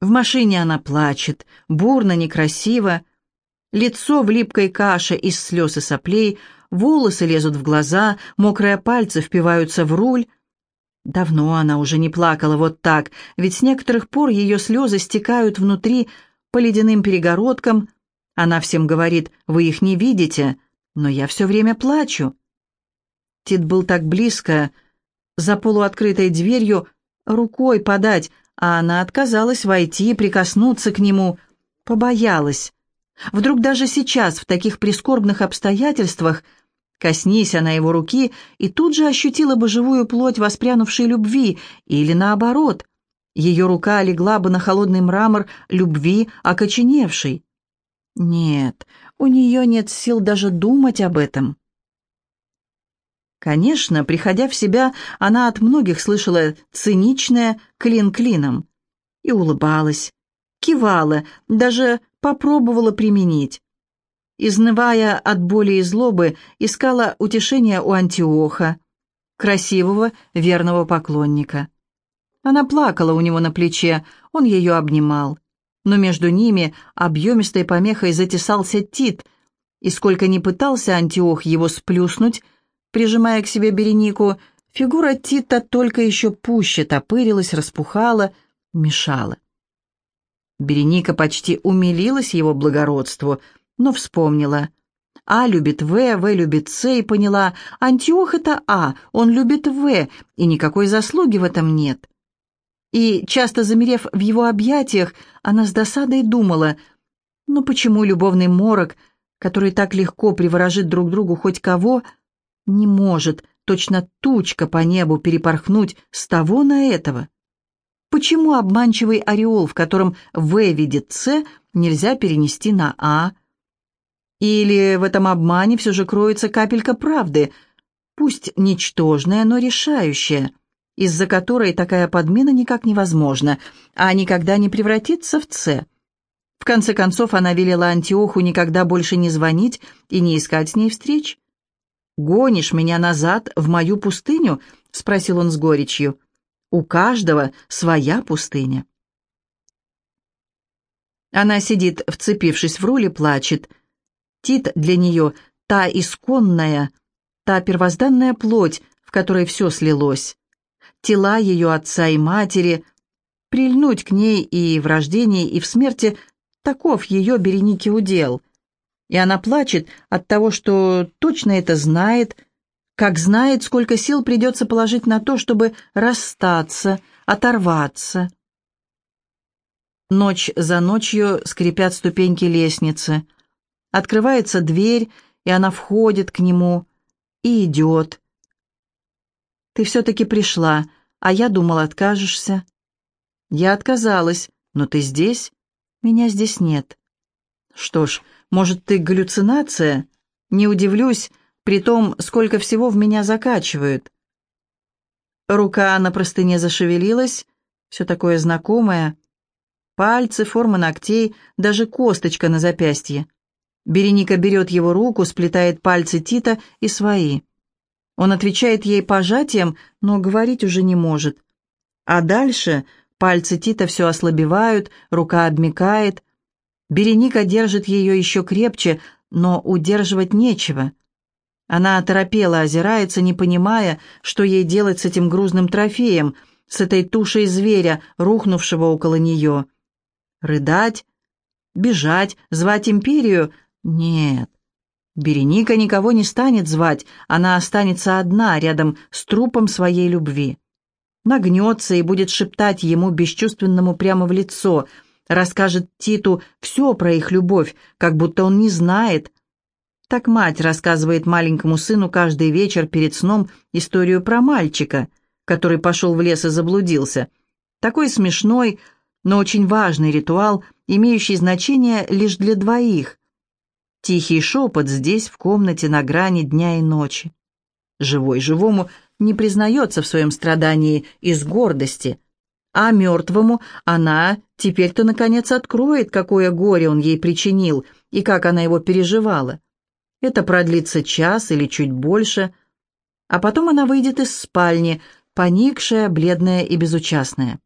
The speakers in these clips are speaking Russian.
В машине она плачет, бурно, некрасиво. Лицо в липкой каше из слез и соплей, волосы лезут в глаза, мокрые пальцы впиваются в руль. Давно она уже не плакала вот так, ведь с некоторых пор ее слезы стекают внутри по ледяным перегородкам. Она всем говорит, вы их не видите, но я все время плачу. Тит был так близко, за полуоткрытой дверью, рукой подать, а она отказалась войти, прикоснуться к нему, побоялась. Вдруг даже сейчас, в таких прискорбных обстоятельствах, коснись она его руки, и тут же ощутила бы живую плоть воспрянувшей любви, или наоборот, ее рука легла бы на холодный мрамор любви, окоченевшей. Нет, у нее нет сил даже думать об этом. Конечно, приходя в себя, она от многих слышала циничное «клин клином» и улыбалась, кивала, даже попробовала применить. Изнывая от боли и злобы, искала утешения у Антиоха, красивого, верного поклонника. Она плакала у него на плече, он ее обнимал. Но между ними объемистой помехой затесался Тит, и сколько ни пытался Антиох его сплюснуть, Прижимая к себе Беренику, фигура Тита только еще пуще топырилась, распухала, мешала. Береника почти умилилась его благородству, но вспомнила. А любит В, В любит С, и поняла, Антиох — это А, он любит В, и никакой заслуги в этом нет. И, часто замерев в его объятиях, она с досадой думала, ну почему любовный морок, который так легко приворожит друг другу хоть кого — не может точно тучка по небу перепорхнуть с того на этого. Почему обманчивый ореол, в котором В видит С, нельзя перенести на А? Или в этом обмане все же кроется капелька правды, пусть ничтожная, но решающая, из-за которой такая подмена никак невозможна, а никогда не превратится в С. В конце концов, она велела Антиоху никогда больше не звонить и не искать с ней встреч. «Гонишь меня назад в мою пустыню?» — спросил он с горечью. «У каждого своя пустыня». Она сидит, вцепившись в руль, и плачет. Тит для нее та исконная, та первозданная плоть, в которой все слилось. Тела ее отца и матери, прильнуть к ней и в рождении, и в смерти — таков ее Береники удел — и она плачет от того, что точно это знает, как знает, сколько сил придется положить на то, чтобы расстаться, оторваться. Ночь за ночью скрипят ступеньки лестницы. Открывается дверь, и она входит к нему и идет. «Ты все-таки пришла, а я думал, откажешься». «Я отказалась, но ты здесь? Меня здесь нет». «Что ж, может, ты галлюцинация? Не удивлюсь, при том, сколько всего в меня закачивают. Рука на простыне зашевелилась, все такое знакомое. Пальцы, форма ногтей, даже косточка на запястье. Береника берет его руку, сплетает пальцы Тита и свои. Он отвечает ей пожатием, но говорить уже не может. А дальше пальцы Тита все ослабевают, рука обмекает, Береника держит ее еще крепче, но удерживать нечего. Она оторопела, озирается, не понимая, что ей делать с этим грузным трофеем, с этой тушей зверя, рухнувшего около нее. Рыдать? Бежать? Звать империю? Нет. Береника никого не станет звать, она останется одна рядом с трупом своей любви. Нагнется и будет шептать ему бесчувственному прямо в лицо — расскажет Титу все про их любовь, как будто он не знает. Так мать рассказывает маленькому сыну каждый вечер перед сном историю про мальчика, который пошел в лес и заблудился. Такой смешной, но очень важный ритуал, имеющий значение лишь для двоих. Тихий шепот здесь, в комнате, на грани дня и ночи. Живой живому не признается в своем страдании из гордости – а мертвому она теперь-то, наконец, откроет, какое горе он ей причинил и как она его переживала. Это продлится час или чуть больше, а потом она выйдет из спальни, поникшая, бледная и безучастная.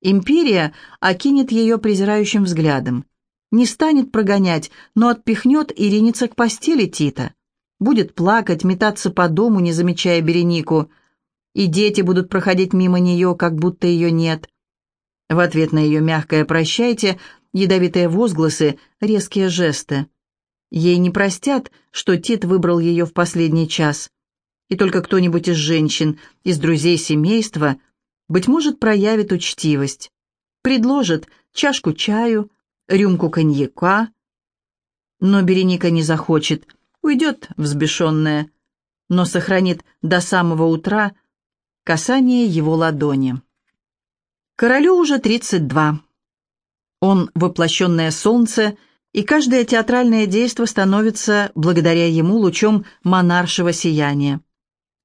Империя окинет ее презирающим взглядом. Не станет прогонять, но отпихнет и ринется к постели Тита. Будет плакать, метаться по дому, не замечая Беренику. И дети будут проходить мимо нее, как будто ее нет. В ответ на ее мягкое «прощайте» ядовитые возгласы, резкие жесты. Ей не простят, что Тит выбрал ее в последний час. И только кто-нибудь из женщин, из друзей семейства, быть может, проявит учтивость. Предложит чашку чаю, рюмку коньяка. Но Береника не захочет, уйдет взбешенная, но сохранит до самого утра касание его ладони. Королю уже 32. Он воплощенное солнце — и каждое театральное действо становится, благодаря ему, лучом монаршего сияния.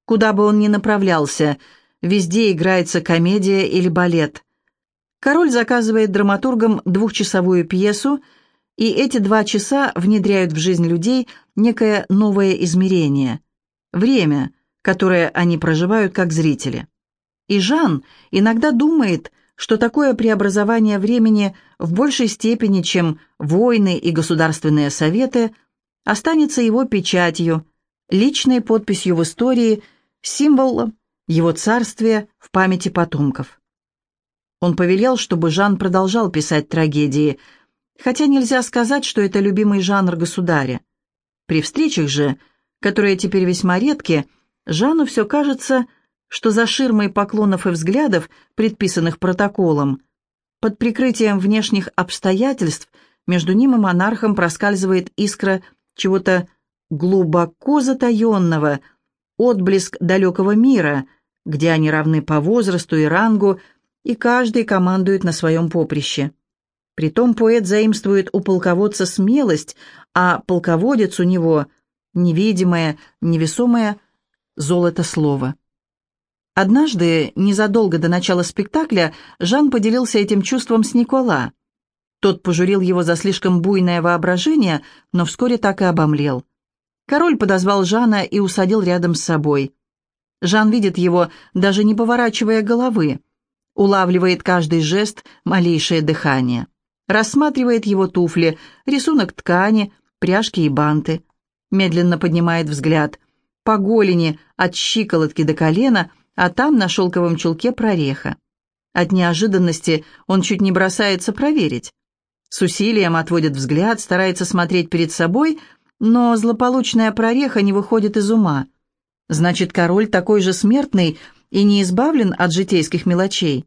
Куда бы он ни направлялся, везде играется комедия или балет. Король заказывает драматургам двухчасовую пьесу, и эти два часа внедряют в жизнь людей некое новое измерение – время, которое они проживают как зрители. И Жан иногда думает – что такое преобразование времени в большей степени, чем войны и государственные советы, останется его печатью, личной подписью в истории, символом его царствия в памяти потомков. Он повелел, чтобы Жан продолжал писать трагедии, хотя нельзя сказать, что это любимый жанр государя. При встречах же, которые теперь весьма редки, Жану все кажется – что за ширмой поклонов и взглядов, предписанных протоколом, под прикрытием внешних обстоятельств между ним и монархом проскальзывает искра чего-то глубоко затаенного, отблеск далекого мира, где они равны по возрасту и рангу, и каждый командует на своем поприще. Притом поэт заимствует у полководца смелость, а полководец у него — невидимое, невесомое золото слова. Однажды, незадолго до начала спектакля, Жан поделился этим чувством с Никола. Тот пожурил его за слишком буйное воображение, но вскоре так и обомлел. Король подозвал Жана и усадил рядом с собой. Жан видит его, даже не поворачивая головы, улавливает каждый жест, малейшее дыхание, рассматривает его туфли, рисунок ткани, пряжки и банты, медленно поднимает взгляд. По голени, от щиколотки до колена – а там на шелковом чулке прореха. От неожиданности он чуть не бросается проверить. С усилием отводит взгляд, старается смотреть перед собой, но злополучная прореха не выходит из ума. Значит, король такой же смертный и не избавлен от житейских мелочей.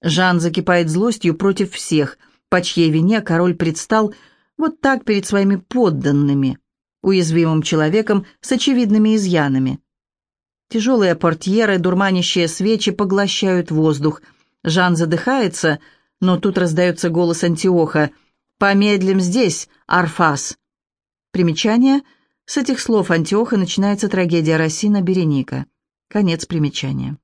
Жан закипает злостью против всех, по чьей вине король предстал вот так перед своими подданными, уязвимым человеком с очевидными изъянами. Тяжелые портьеры, дурманящие свечи поглощают воздух. Жан задыхается, но тут раздается голос Антиоха. «Помедлим здесь, Арфас!» Примечание. С этих слов Антиоха начинается трагедия Рассина Береника. Конец примечания.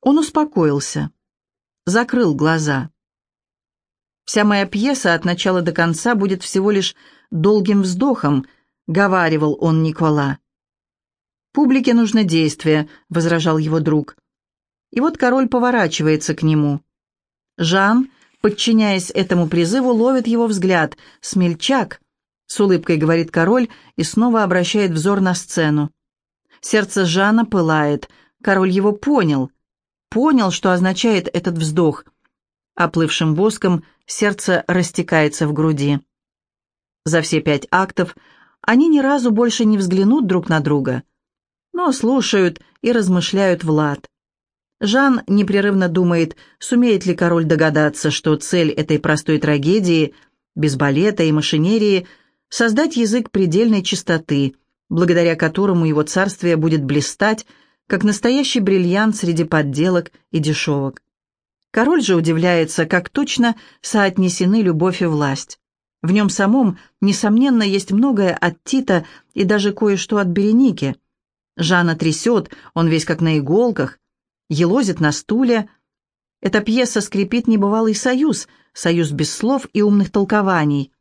Он успокоился, закрыл глаза. «Вся моя пьеса от начала до конца будет всего лишь долгим вздохом», — говаривал он Никола. «Публике нужно действие», — возражал его друг. И вот король поворачивается к нему. Жан, подчиняясь этому призыву, ловит его взгляд. «Смельчак», — с улыбкой говорит король и снова обращает взор на сцену. Сердце Жана пылает. Король его понял. Понял, что означает этот вздох. Оплывшим воском сердце растекается в груди. За все пять актов они ни разу больше не взглянут друг на друга — но слушают и размышляют Влад. Жан непрерывно думает, сумеет ли король догадаться, что цель этой простой трагедии, без балета и машинерии, создать язык предельной чистоты, благодаря которому его царствие будет блистать, как настоящий бриллиант среди подделок и дешевок. Король же удивляется, как точно соотнесены любовь и власть. В нем самом, несомненно, есть многое от Тита и даже кое-что от Береники – Жанна трясет, он весь как на иголках, елозит на стуле. Эта пьеса скрипит небывалый союз, союз без слов и умных толкований.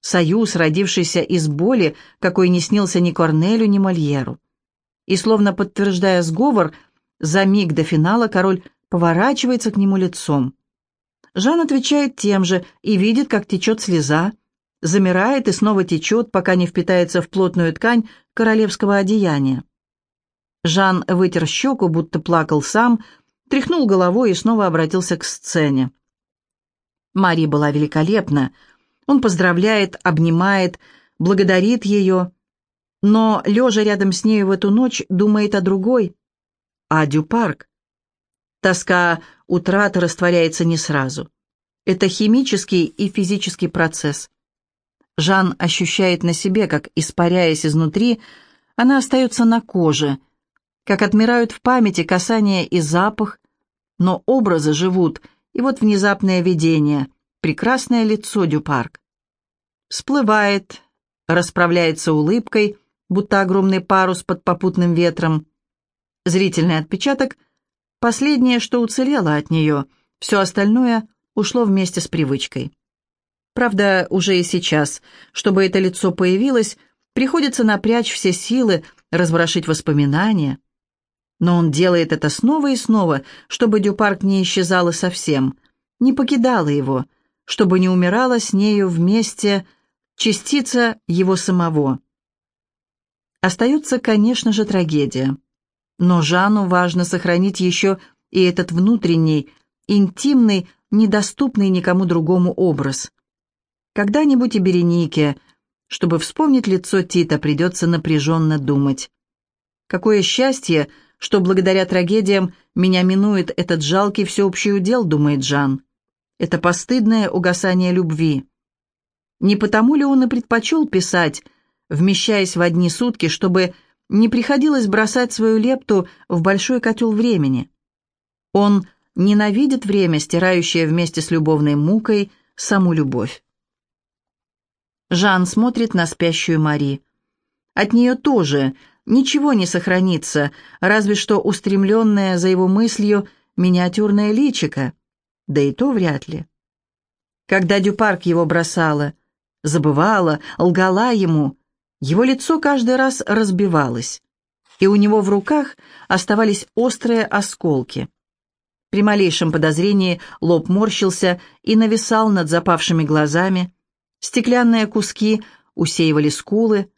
Союз, родившийся из боли, какой не снился ни Корнелю, ни Мольеру. И словно подтверждая сговор, за миг до финала король поворачивается к нему лицом. Жан отвечает тем же и видит, как течет слеза, замирает и снова течет, пока не впитается в плотную ткань королевского одеяния. Жан вытер щеку, будто плакал сам, тряхнул головой и снова обратился к сцене. Мари была великолепна. Он поздравляет, обнимает, благодарит ее, но, лежа рядом с нею в эту ночь, думает о другой, о Дюпарк. Тоска утраты растворяется не сразу. Это химический и физический процесс. Жан ощущает на себе, как, испаряясь изнутри, она остается на коже, как отмирают в памяти касание и запах, но образы живут, и вот внезапное видение, прекрасное лицо Дюпарк. Всплывает, расправляется улыбкой, будто огромный парус под попутным ветром. Зрительный отпечаток — последнее, что уцелело от нее, все остальное ушло вместе с привычкой. Правда, уже и сейчас, чтобы это лицо появилось, приходится напрячь все силы, разворошить воспоминания. Но он делает это снова и снова, чтобы Дюпарк не исчезала совсем, не покидала его, чтобы не умирала с нею вместе частица его самого. Остается, конечно же, трагедия. Но Жанну важно сохранить еще и этот внутренний, интимный, недоступный никому другому образ. Когда-нибудь и Беренике, чтобы вспомнить лицо Тита, придется напряженно думать. Какое счастье, что благодаря трагедиям меня минует этот жалкий всеобщий удел, думает Жан. Это постыдное угасание любви. Не потому ли он и предпочел писать, вмещаясь в одни сутки, чтобы не приходилось бросать свою лепту в большой котел времени? Он ненавидит время, стирающее вместе с любовной мукой саму любовь. Жан смотрит на спящую Мари. От нее тоже ничего не сохранится, разве что устремленное за его мыслью миниатюрное личико, да и то вряд ли. Когда Дюпарк его бросала, забывала, лгала ему. Его лицо каждый раз разбивалось, и у него в руках оставались острые осколки. При малейшем подозрении лоб морщился и нависал над запавшими глазами. Стеклянные куски усеивали скулы.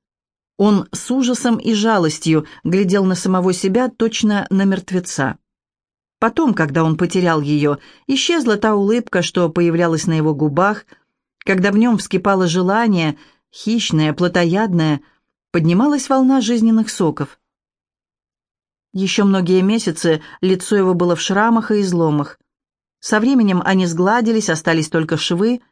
Он с ужасом и жалостью глядел на самого себя, точно на мертвеца. Потом, когда он потерял ее, исчезла та улыбка, что появлялась на его губах – когда в нем вскипало желание, хищное, плотоядное, поднималась волна жизненных соков. Еще многие месяцы лицо его было в шрамах и изломах. Со временем они сгладились, остались только швы,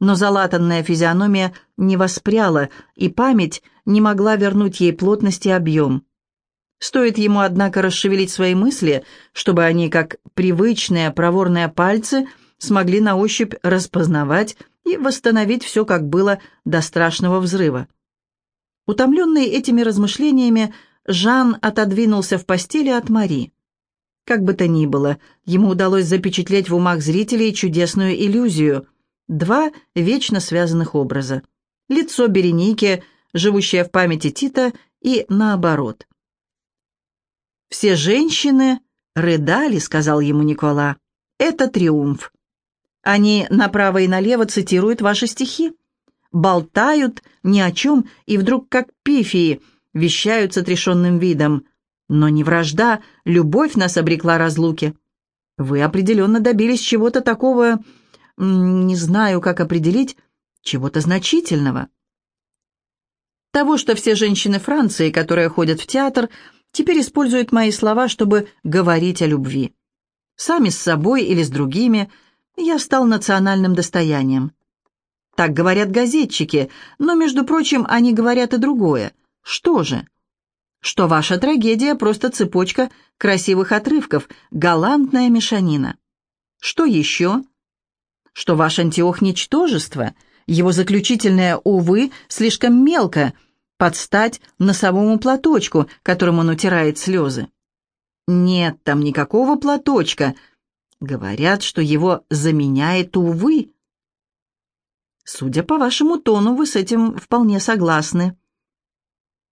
но залатанная физиономия не воспряла, и память не могла вернуть ей плотность и объем. Стоит ему, однако, расшевелить свои мысли, чтобы они, как привычные проворные пальцы, смогли на ощупь распознавать и восстановить все, как было до страшного взрыва. Утомленный этими размышлениями, Жан отодвинулся в постели от Мари. Как бы то ни было, ему удалось запечатлеть в умах зрителей чудесную иллюзию. Два вечно связанных образа. Лицо Береники, живущее в памяти Тита, и наоборот. «Все женщины рыдали», — сказал ему Никола. «Это триумф. Они направо и налево цитируют ваши стихи, болтают ни о чем и вдруг, как пифии, вещают с отрешенным видом. Но не вражда, любовь нас обрекла разлуке. Вы определенно добились чего-то такого, не знаю, как определить, чего-то значительного. Того, что все женщины Франции, которые ходят в театр, теперь используют мои слова, чтобы говорить о любви. Сами с собой или с другими – я стал национальным достоянием. Так говорят газетчики, но, между прочим, они говорят и другое. Что же? Что ваша трагедия — просто цепочка красивых отрывков, галантная мешанина. Что еще? Что ваш антиох — ничтожество, его заключительное «увы» слишком мелко, под стать носовому платочку, которым он утирает слезы. Нет там никакого платочка — Говорят, что его заменяет увы. Судя по вашему тону, вы с этим вполне согласны.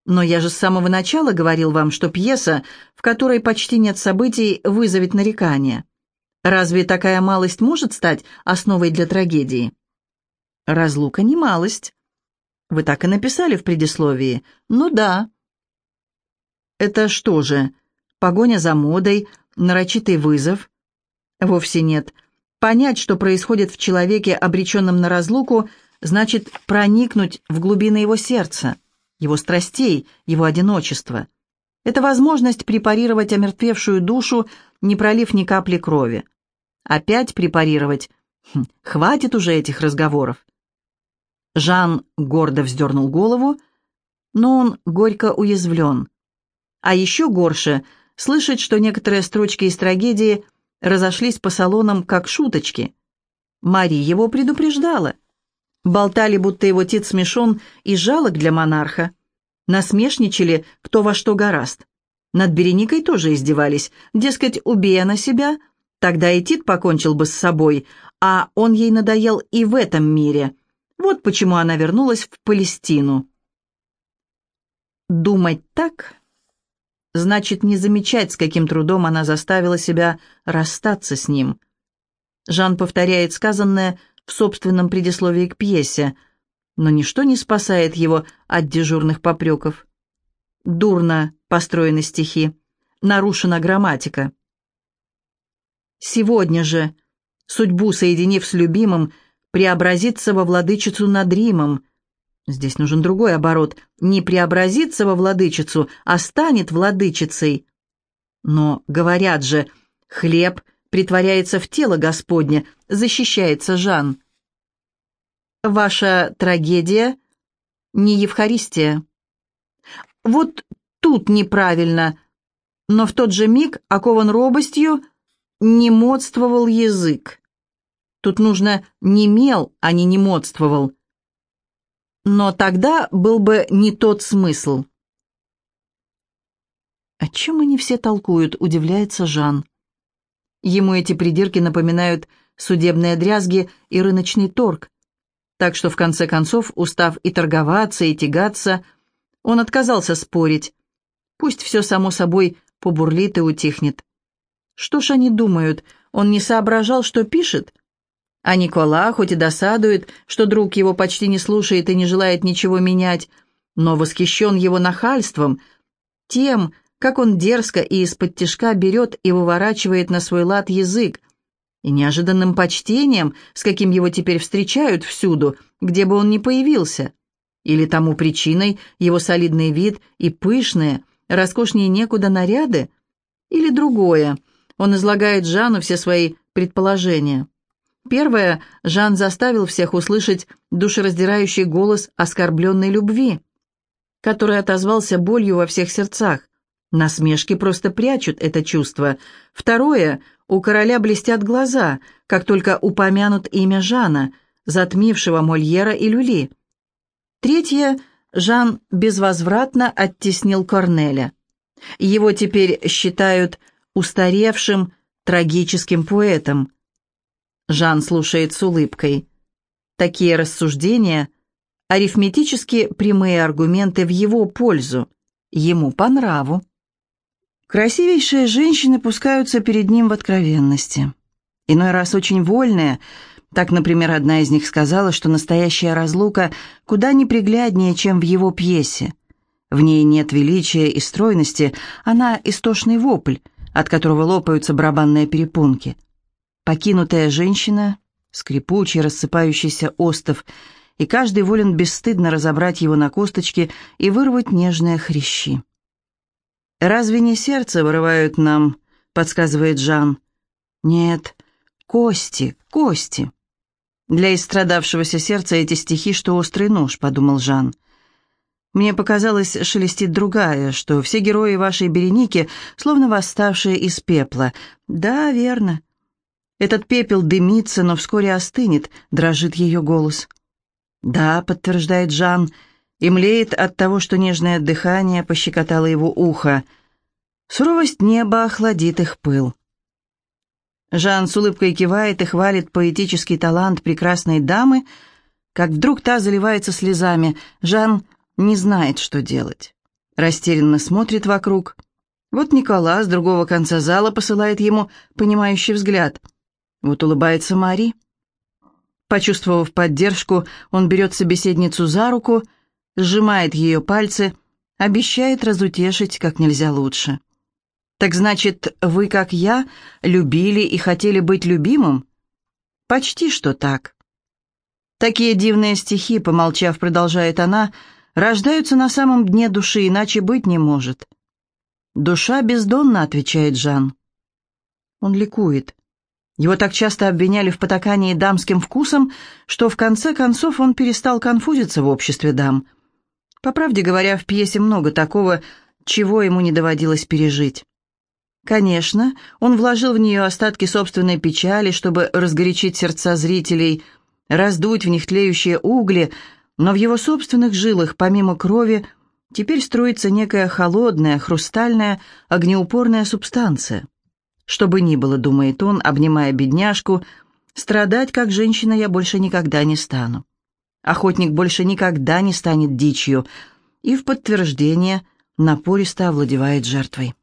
Но я же с самого начала говорил вам, что пьеса, в которой почти нет событий, вызовет нарекания. Разве такая малость может стать основой для трагедии? Разлука не малость. Вы так и написали в предисловии. Ну да. Это что же, погоня за модой, нарочитый вызов? Вовсе нет. Понять, что происходит в человеке, обреченном на разлуку, значит проникнуть в глубины его сердца, его страстей, его одиночества. Это возможность препарировать омертвевшую душу, не пролив ни капли крови. Опять препарировать? Хм, хватит уже этих разговоров. Жан гордо вздернул голову, но он горько уязвлен. А еще горше слышать, что некоторые строчки из трагедии разошлись по салонам как шуточки. Мари его предупреждала. Болтали, будто его тит смешон и жалок для монарха. Насмешничали, кто во что гораст. Над Береникой тоже издевались. Дескать, убей она себя, тогда и Тит покончил бы с собой, а он ей надоел и в этом мире. Вот почему она вернулась в Палестину. Думать так значит не замечать, с каким трудом она заставила себя расстаться с ним. Жан повторяет сказанное в собственном предисловии к пьесе, но ничто не спасает его от дежурных попреков. Дурно построены стихи, нарушена грамматика. Сегодня же, судьбу соединив с любимым, преобразится во владычицу над Римом. Здесь нужен другой оборот. Не преобразится во владычицу, а станет владычицей. Но, говорят же, хлеб притворяется в тело Господне, защищается Жан. Ваша трагедия не Евхаристия. Вот тут неправильно, но в тот же миг, окован робостью, не модствовал язык. Тут нужно не мел, а не немодствовал. Но тогда был бы не тот смысл. «О чем они все толкуют?» — удивляется Жан. Ему эти придирки напоминают судебные дрязги и рыночный торг. Так что, в конце концов, устав и торговаться, и тягаться, он отказался спорить. Пусть все само собой побурлит и утихнет. Что ж они думают, он не соображал, что пишет? А Никола, хоть и досадует, что друг его почти не слушает и не желает ничего менять, но восхищен его нахальством, тем, как он дерзко и из-под тишка берет и выворачивает на свой лад язык, и неожиданным почтением, с каким его теперь встречают всюду, где бы он ни появился. Или тому причиной его солидный вид и пышные, роскошнее некуда наряды? Или другое, он излагает Жану все свои предположения. Первое, Жан заставил всех услышать душераздирающий голос оскорбленной любви, который отозвался болью во всех сердцах. Насмешки просто прячут это чувство. Второе, у короля блестят глаза, как только упомянут имя Жана, затмившего Мольера и Люли. Третье, Жан безвозвратно оттеснил Корнеля. Его теперь считают устаревшим, трагическим поэтом. Жан слушает с улыбкой. Такие рассуждения – арифметически прямые аргументы в его пользу, ему по нраву. Красивейшие женщины пускаются перед ним в откровенности. Иной раз очень вольные. Так, например, одна из них сказала, что настоящая разлука куда непригляднее, чем в его пьесе. В ней нет величия и стройности, она истошный вопль, от которого лопаются барабанные перепонки. Покинутая женщина, скрипучий, рассыпающийся остов, и каждый волен бесстыдно разобрать его на косточки и вырвать нежные хрящи. «Разве не сердце вырывают нам?» — подсказывает Жан. «Нет, кости, кости». «Для истрадавшегося сердца эти стихи, что острый нож», — подумал Жан. Мне показалось, шелестит другая, что все герои вашей Береники словно восставшие из пепла. Да, верно. Этот пепел дымится, но вскоре остынет, дрожит ее голос. «Да», — подтверждает Жан, и млеет от того, что нежное дыхание пощекотало его ухо. Суровость неба охладит их пыл. Жан с улыбкой кивает и хвалит поэтический талант прекрасной дамы, как вдруг та заливается слезами. Жан не знает, что делать. Растерянно смотрит вокруг. Вот Никола с другого конца зала посылает ему понимающий взгляд — Вот улыбается Мари. Почувствовав поддержку, он берет собеседницу за руку, сжимает ее пальцы, обещает разутешить как нельзя лучше. «Так значит, вы, как я, любили и хотели быть любимым?» «Почти что так». «Такие дивные стихи», — помолчав, продолжает она, — «рождаются на самом дне души, иначе быть не может». «Душа бездонна», — отвечает Жан. Он ликует. Его так часто обвиняли в потакании дамским вкусом, что в конце концов он перестал конфузиться в обществе дам. По правде говоря, в пьесе много такого, чего ему не доводилось пережить. Конечно, он вложил в нее остатки собственной печали, чтобы разгорячить сердца зрителей, раздуть в них тлеющие угли, но в его собственных жилах, помимо крови, теперь строится некая холодная, хрустальная, огнеупорная субстанция. Что бы ни было, думает он, обнимая бедняжку, страдать как женщина я больше никогда не стану. Охотник больше никогда не станет дичью, и в подтверждение напористо овладевает жертвой.